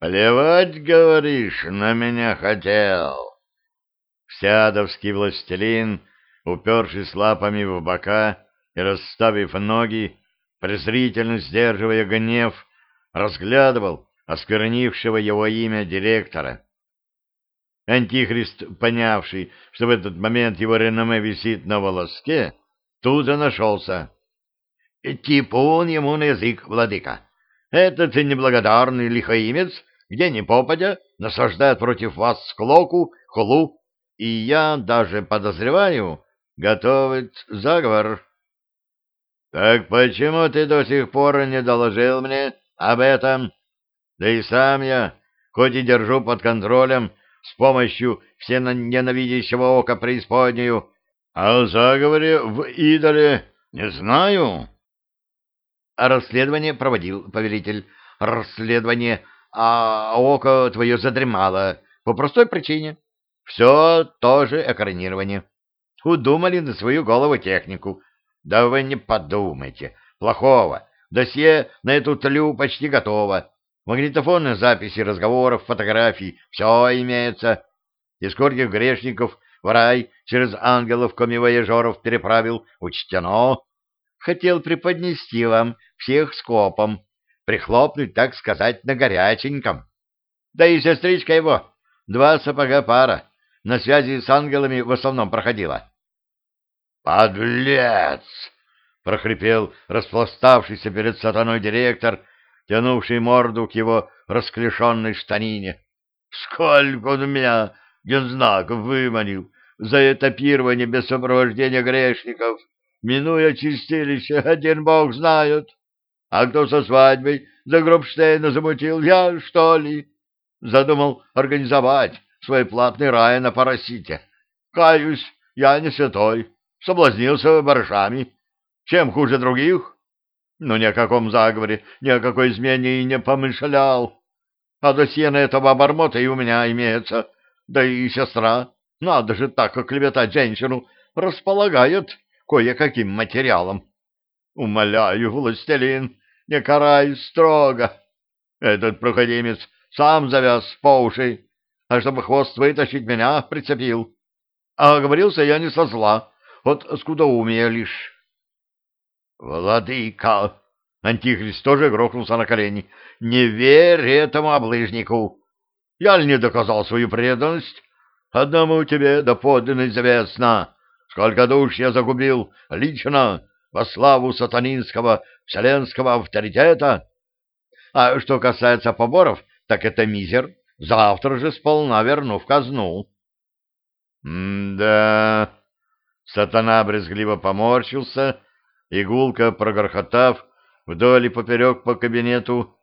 Плевать, говоришь, на меня хотел. Всядовский властелин, упершись лапами в бока и расставив ноги, презрительно сдерживая гнев, разглядывал осквернившего его имя директора. Антихрист, понявший, что в этот момент его реноме висит на волоске, тут же нашелся. «Типун ему на язык, владыка! Этот неблагодарный лихоимец, где ни попадя, насаждает против вас склоку, хулу, и я даже подозреваю, готовит заговор». «Так почему ты до сих пор не доложил мне об этом? Да и сам я, хоть и держу под контролем с помощью все ненавидящего ока преисподнюю, а о заговоре в идоле не знаю». Расследование проводил повелитель. Расследование, а око твое задремало по простой причине. Все тоже экранирование. Удумали на свою голову технику, да вы не подумайте. Плохого. Досье на эту тлю почти готово. Магнитофонные записи разговоров, фотографий, все имеется. Из скольких грешников в рай через ангелов-комивояжеров переправил, учтено. Хотел преподнести вам всех скопом, прихлопнуть, так сказать, на горяченьком. Да и сестричка его, два сапога пара, на связи с ангелами в основном проходила. «Подлец!» — прохрипел распластавшийся перед сатаной директор, тянувший морду к его расклешенной штанине. «Сколько он меня гензнаков выманил за этапирование без сопровождения грешников, минуя чистилище, один бог знает. А кто со свадьбой за Гробштейна замутил, я, что ли? Задумал организовать свой платный рай на парасите. Каюсь, я не святой» соблазнился барышами. Чем хуже других? Но ни о каком заговоре, ни о какой измене и не помышлял. А досье на этого обормота и у меня имеется. Да и сестра, надо же так оклеветать женщину, располагает кое-каким материалом. Умоляю, властелин, не карай строго. Этот проходимец сам завяз по уши, а чтобы хвост вытащить меня прицепил. А говорился я не со зла, от скудоумия лишь. «Владыка!» — Антихрист тоже грохнулся на колени. «Не верь этому облыжнику! Я ли не доказал свою преданность? Одному тебе доподлинно известно, сколько душ я загубил лично во славу сатанинского вселенского авторитета. А что касается поборов, так это мизер. Завтра же сполна верну в казну». «М-да...» Сатана брезгливо поморщился, игулка, прогорхотав вдоль и поперек по кабинету,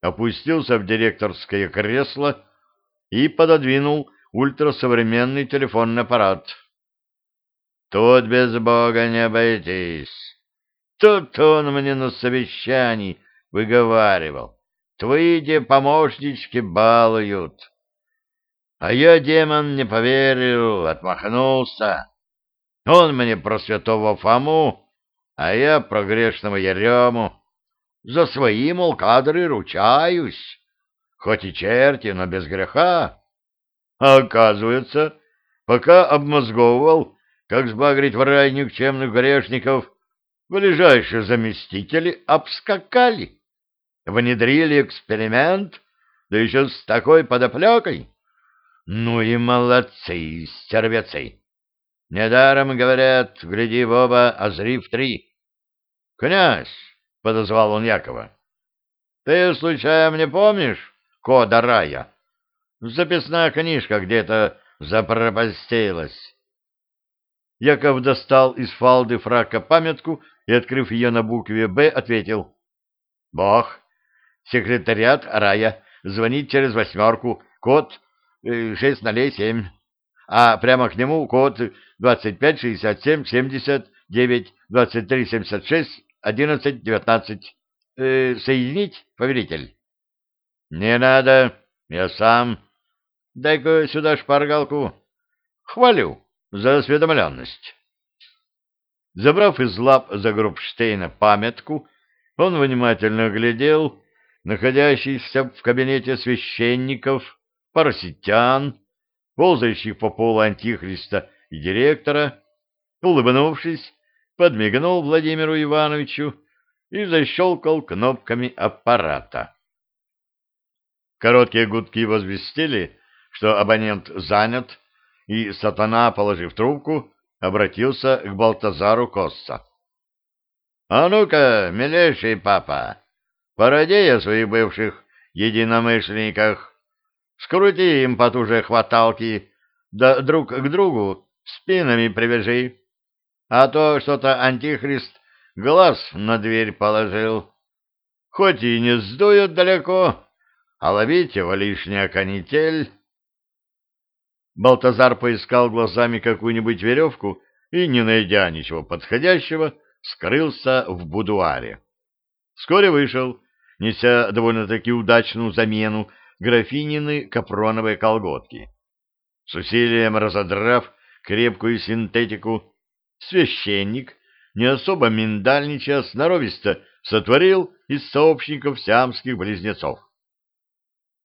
опустился в директорское кресло и пододвинул ультрасовременный телефонный аппарат. «Тут без Бога не обойтись. Тут он мне на совещании выговаривал. Твои помощнички балуют». А я, демон, не поверил, отмахнулся. Он мне про святого Фому, а я про грешного Ерему. За свои, мол, кадры ручаюсь, хоть и черти, но без греха. А оказывается, пока обмозговывал, как сбагрить в рай никчемных грешников, ближайшие заместители обскакали, внедрили эксперимент, да еще с такой подоплекой. Ну и молодцы, стервецы! Недаром говорят, гляди в оба, а в три. — Князь, — подозвал он Якова, — ты, случайно, не помнишь кода рая? Записная книжка где-то запропастилась. Яков достал из фалды фрака памятку и, открыв ее на букве «Б», ответил. — Бог, секретариат рая, звонит через восьмерку, код э, шесть нолей семь а прямо к нему код 25 67 79 23 76 11 19. Э, соединить, повелитель? Не надо, я сам. Дай-ка сюда шпаргалку. Хвалю за осведомленность. Забрав из лап Загрубштейна памятку, он внимательно глядел находящихся в кабинете священников, параситян, ползающих по полу антихриста и директора, улыбнувшись, подмигнул Владимиру Ивановичу и защелкал кнопками аппарата. Короткие гудки возвестили, что абонент занят, и сатана, положив трубку, обратился к Балтазару Косса. — А ну-ка, милейший папа, породи о своих бывших единомышленниках, скрути им потуже хваталки, да друг к другу спинами привяжи, а то что-то антихрист глаз на дверь положил. Хоть и не сдует далеко, а ловить его лишняя канитель. Балтазар поискал глазами какую-нибудь веревку и, не найдя ничего подходящего, скрылся в будуаре. Вскоре вышел, неся довольно-таки удачную замену графинины капроновой колготки. С усилием разодрав крепкую синтетику, священник, не особо миндальничая, сноровисто сотворил из сообщников сиамских близнецов.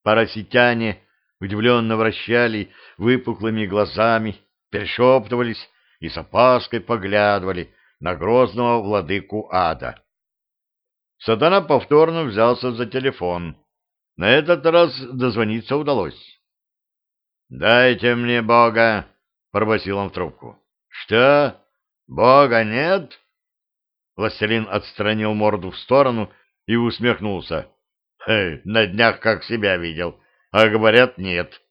Параситяне удивленно вращали выпуклыми глазами, перешептывались и с опаской поглядывали на грозного владыку ада. Сатана повторно взялся за телефон. На этот раз дозвониться удалось. «Дайте мне Бога!» — пробасил он в трубку. «Что? Бога нет?» Властелин отстранил морду в сторону и усмехнулся. «Эй, на днях как себя видел, а говорят, нет».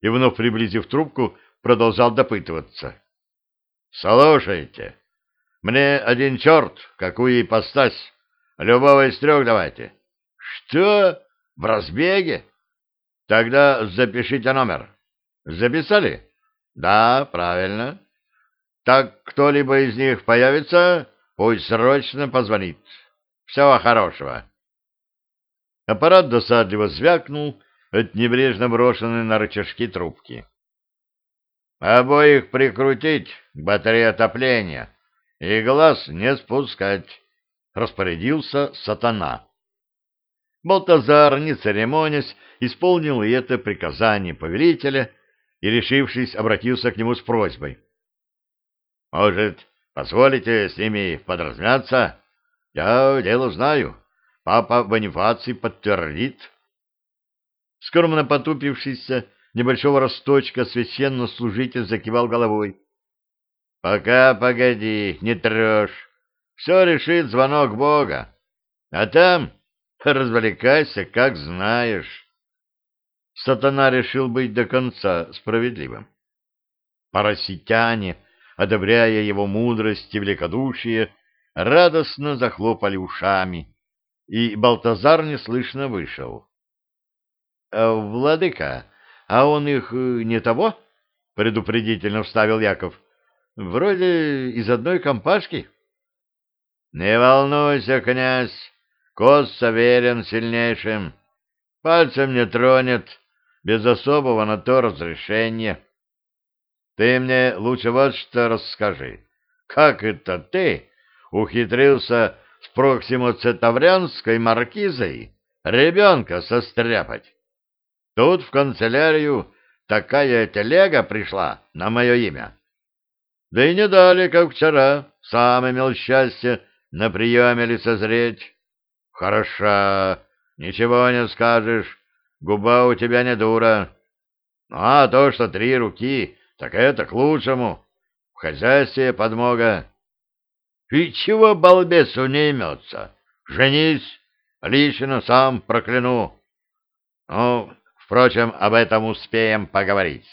И вновь приблизив трубку, продолжал допытываться. «Слушайте, мне один черт, какую ипостась, любого из трех давайте». «Что? В разбеге?» «Тогда запишите номер». «Записали?» «Да, правильно». «Так кто-либо из них появится, пусть срочно позвонит. Всего хорошего». Аппарат досадливо звякнул от небрежно брошенной на рычажки трубки. Обоих прикрутить к батарее отопления и глаз не спускать, — распорядился сатана. Балтазар, не церемонясь, исполнил и это приказание повелителя и, решившись, обратился к нему с просьбой. — Может, позволите с ними подразмяться? Я дело знаю. Папа Бонифаций подтвердит. Скромно потупившийся, небольшого росточка священнослужитель закивал головой. — Пока погоди, не трешь. Все решит звонок Бога. А там развлекайся, как знаешь. Сатана решил быть до конца справедливым. Параситяне, одобряя его мудрость и великодушие, радостно захлопали ушами, и Балтазар неслышно вышел. — Владыка, а он их э, не того? — предупредительно вставил Яков. — Вроде из одной компашки. — Не волнуйся, князь, Кос верен сильнейшим. Пальцем не тронет, без особого на то разрешения. Ты мне лучше вот что расскажи. Как это ты ухитрился с Проксимо-Цетаврянской маркизой ребенка состряпать? Тут в канцелярию такая телега пришла на мое имя. Да и не дали, как вчера, сам имел счастье на приеме лицезреть. Хороша, ничего не скажешь, губа у тебя не дура. Ну, а то, что три руки, так это к лучшему. В хозяйстве подмога. И чего балбесу не имется? Женись, лично сам прокляну. Ну, Впрочем, об этом успеем поговорить.